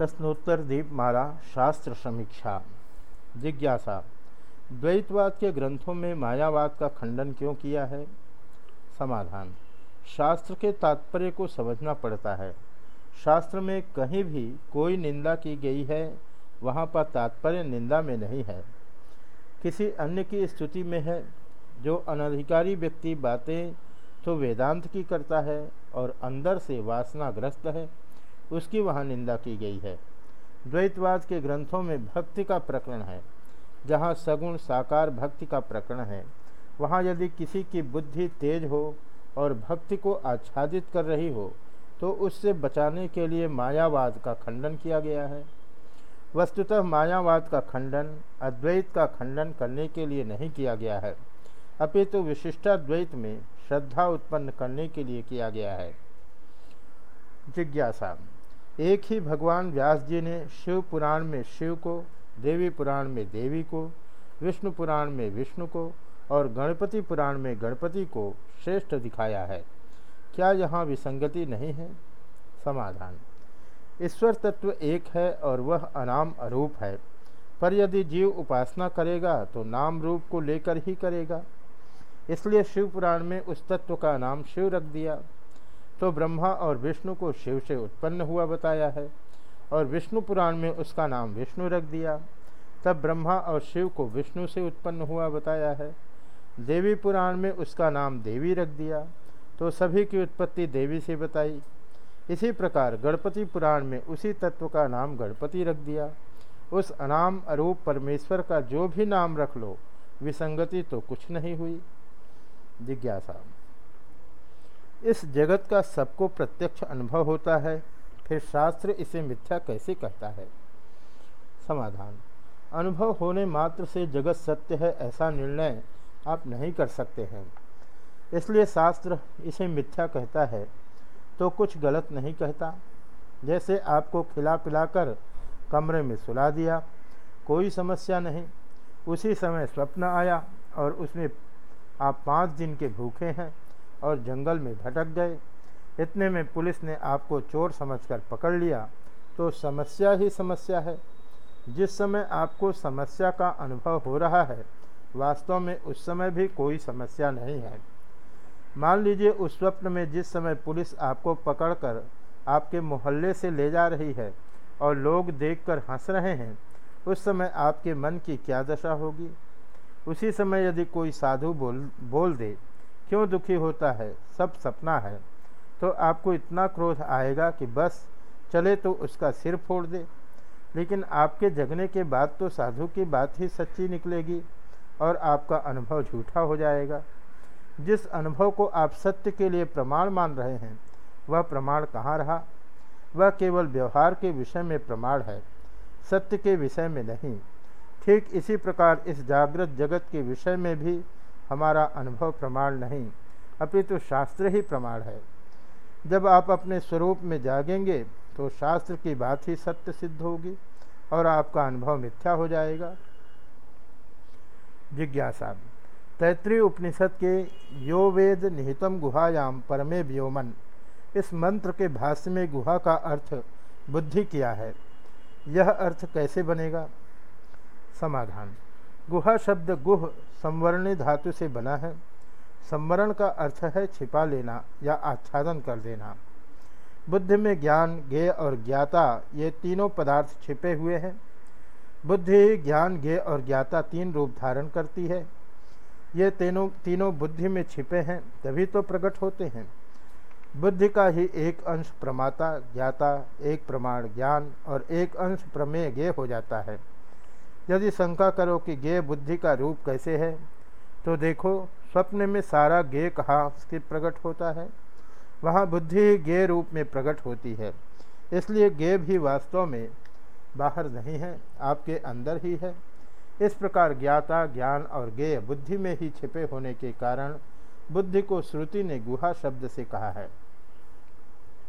प्रश्नोत्तर दीपमाला शास्त्र समीक्षा। जिज्ञासा, द्वैतवाद के ग्रंथों में मायावाद का खंडन क्यों किया है? समाधान, शास्त्र के तात्पर्य को समझना पड़ता है। शास्त्र में कहीं भी कोई निंदा की गई है, वहाँ पर तात्पर्य निंदा में नहीं है। किसी अन्य की स्तुति में है, जो अनधिकारी व्यक्ति बातें तो वेदांत की करता है और अंदर से वासनाग्रस्त है। उसकी वहाँ निंदा की गई है। द्वैतवाद के ग्रंथों में भक्ति का प्रकरण है, जहाँ सगुण साकार भक्ति का प्रकरण है। वहाँ यदि किसी की बुद्धि तेज हो और भक्ति को आच्छादित कर रही हो तो उससे बचाने के लिए मायावाद का खंडन किया गया है। वस्तुतः मायावाद का खंडन, अद्वैत का खंडन करने के लिए नहीं किया गया है। अपितु तो विशिष्टाद्वैत में श्रद्धा उत्पन्न करने के लिए किया गया है। जिज्ञासा एक ही भगवान व्यास जी ने शिव पुराण में शिव को, देवी पुराण में देवी को, विष्णु पुराण में विष्णु को और गणपति पुराण में गणपति को श्रेष्ठ दिखाया है। क्या यहाँ विसंगति नहीं है? समाधान। ईश्वर तत्व एक है और वह अनाम अरूप है। पर यदि जीव उपासना करेगा तो नाम रूप को लेकर ही करेगा। इसलिए शिव पुराण में उस तत्व का नाम शिव रख दिया। तो ब्रह्मा और विष्णु को शिव से उत्पन्न हुआ बताया है, और विष्णु पुराण में उसका नाम विष्णु रख दिया। तब ब्रह्मा और शिव को विष्णु से उत्पन्न हुआ बताया है। देवी पुराण में उसका नाम देवी रख दिया तो सभी की उत्पत्ति देवी से बताई। इसी प्रकार गणपति पुराण में उसी तत्व का नाम गणपति रख दिया। उस अनाम अरूप परमेश्वर का जो भी नाम रख लो, विसंगति तो कुछ नहीं हुई। जिज्ञासा। इस जगत का सबको प्रत्यक्ष अनुभव होता है, फिर शास्त्र इसे मिथ्या कैसे कहता है? समाधान। अनुभव होने मात्र से जगत सत्य है, ऐसा निर्णय आप नहीं कर सकते हैं। इसलिए शास्त्र इसे मिथ्या कहता है तो कुछ गलत नहीं कहता। जैसे आपको खिला पिलाकर कमरे में सुला दिया, कोई समस्या नहीं। उसी समय स्वप्न आया और उसमें आप पाँच दिन के भूखे हैं। और जंगल में भटक गए। इतने में पुलिस ने आपको चोर समझकर पकड़ लिया। तो समस्या ही समस्या है। जिस समय आपको समस्या का अनुभव हो रहा है, वास्तव में उस समय भी कोई समस्या नहीं है। मान लीजिए उस स्वप्न में जिस समय पुलिस आपको पकड़कर आपके मोहल्ले से ले जा रही है और लोग देखकर हंस रहे हैं, उस समय आपके मन की क्या दशा होगी? उसी समय यदि कोई साधु बोल बोल दे क्यों दुखी होता है? सब सपना है। तो आपको इतना क्रोध आएगा कि बस, चले तो उसका सिर फोड़ दे। लेकिन आपके जगने के बाद तो साधु की बात ही सच्ची निकलेगी और आपका अनुभव झूठा हो जाएगा। जिस अनुभव को आप सत्य के लिए प्रमाण मान रहे हैं, वह प्रमाण कहाँ रहा? वह केवल व्यवहार के विषय में प्रमाण है, सत्य के विषय में नहीं। ठीक इसी प्रकार इस जागृत जगत के विषय में भी हमारा अनुभव प्रमाण नहीं, अपितु तो शास्त्र ही प्रमाण है। जब आप अपने स्वरूप में जागेंगे तो शास्त्र की बात ही सत्य सिद्ध होगी और आपका अनुभव मिथ्या हो जाएगा। जिज्ञासा। तैतृय उपनिषद के यो वेद निहितम गुहायाम परमे व्योमन। इस मंत्र के भाष्य में गुहा का अर्थ बुद्धि किया है। यह अर्थ कैसे बनेगा? समाधान। गुहा शब्द गुह संवरणी धातु से बना है। संवरण का अर्थ है छिपा लेना या आच्छादन कर देना। बुद्धि में ज्ञान, ज्ञेय और ज्ञाता ये तीनों पदार्थ छिपे हुए हैं। बुद्धि, ज्ञान, ज्ञेय और ज्ञाता तीन रूप धारण करती है। ये तीनों तीनों बुद्धि में छिपे हैं, तभी तो प्रकट होते हैं। बुद्धि का ही एक अंश प्रमाता, ज्ञाता, एक प्रमाण ज्ञान और एक अंश प्रमेय ज्ञेय हो जाता है। यदि शंका करो कि गेय बुद्धि का रूप कैसे है तो देखो, स्वप्न में सारा गेय कहाँ से प्रकट होता है? वहाँ बुद्धि ही गेय रूप में प्रकट होती है। इसलिए गेय भी वास्तव में बाहर नहीं है, आपके अंदर ही है। इस प्रकार ज्ञाता, ज्ञान और गेय बुद्धि में ही छिपे होने के कारण बुद्धि को श्रुति ने गुहा शब्द से कहा है।